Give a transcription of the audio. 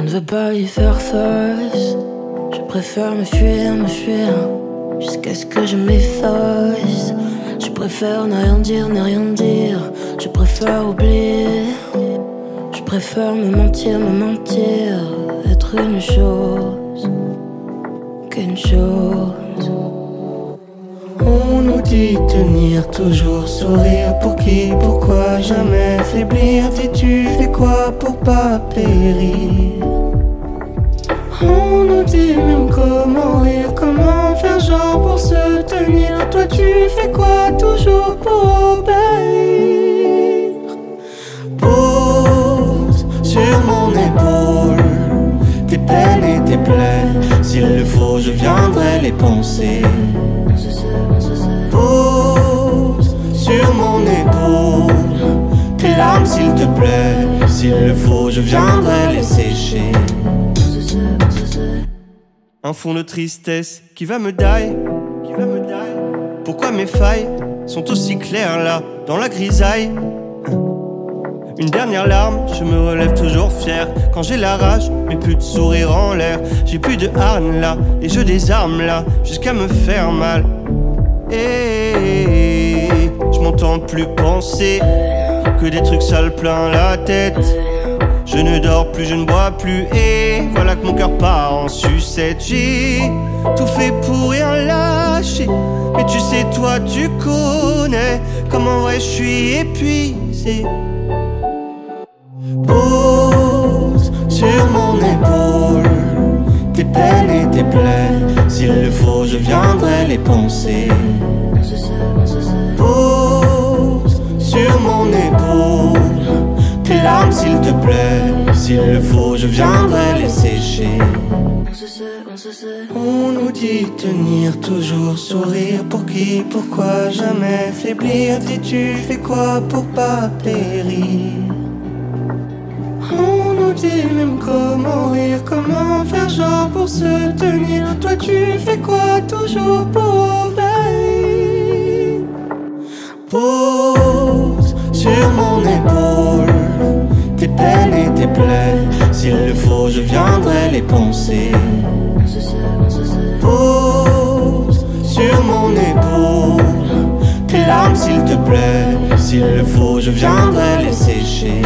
veux pas y faire face. Je préfère me fuir, me fuir, jusqu'à ce que je m'efface. Je préfère ne rien dire, ne rien dire. Je préfère oublier. Je préfère me mentir, me mentir. Être une chose qu'une chose. Nous dit tenir toujours sourire pour qui, pourquoi jamais faiblir? Dis-tu fais quoi pour pas périr? On nous dit même comment rire, comment faire genre pour se tenir. Toi tu fais quoi toujours pour obéir? Pose sur mon S'il le faut je viendrai les penser Pose sur mon épaule tes larmes s'il te plaît. S'il le faut, je viendrai les sécher. Un fond de tristesse qui va me die, qui va me die. Pourquoi mes failles sont aussi claires là, dans la grisaille? Une dernière larme, je me relève toujours fier. Quand j'ai la rage, mais plus de sourire en l'air. J'ai plus de harne là, et je désarme là, jusqu'à me faire mal. Et je m'entends plus penser que des trucs sales plein la tête. Je ne dors plus, je ne bois plus, et voilà que mon cœur part en sucette. J'ai tout fait pour rien lâcher, mais tu sais, toi, tu connais comment vrai je suis épuisé. Pose sur mon épaule tes peines et tes plaies. S'il le faut, je viendrai les penser. Pose sur mon épaule tes larmes, s'il te plaît. S'il le faut, je viendrai les sécher. On nous dit tenir toujours sourire pour qui, pourquoi jamais faiblir? Dis-tu fais quoi pour pas périr? On nous dit même comment rire, comment faire genre pour se tenir. Toi tu fais quoi toujours pour obéir? Pose sur mon épaule tes peines et tes plaies. S'il le faut, je viendrai les penser. Pose sur mon épaule tes larmes s'il te plaît. S'il le faut, je viendrai les sécher.